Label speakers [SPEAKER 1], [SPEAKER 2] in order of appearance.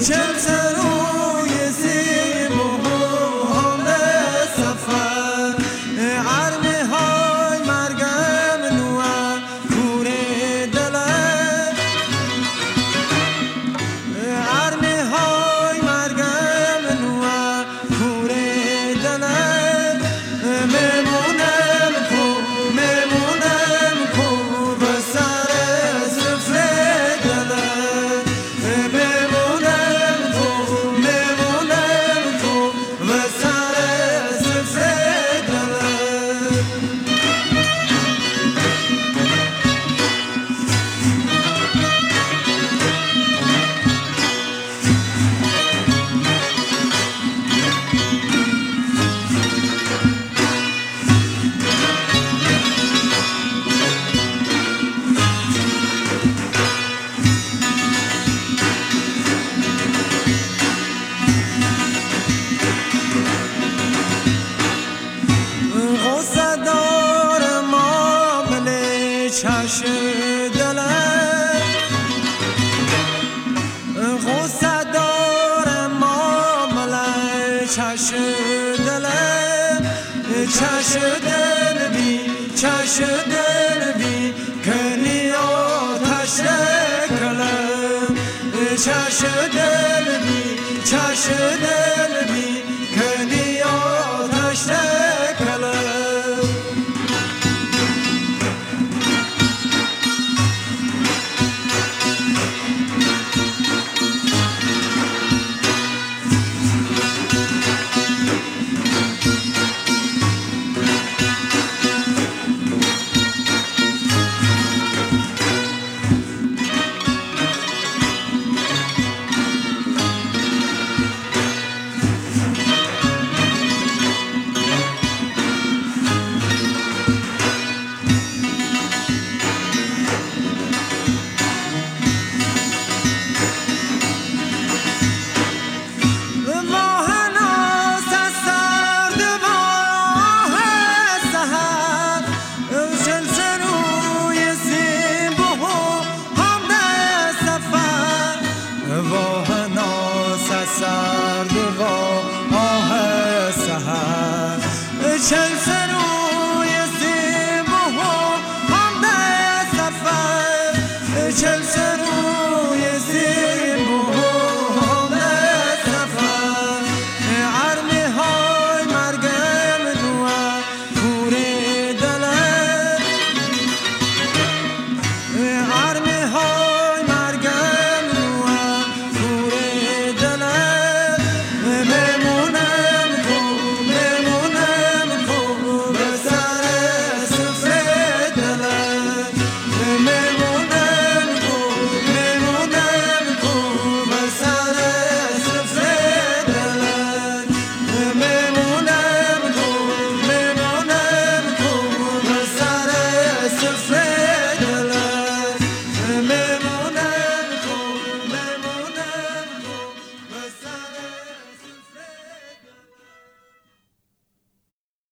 [SPEAKER 1] tell çarşıdan çarşıdan bir çarşıdan bir kani o taşla kalam çarşıdan bir çarşıdan is a friend.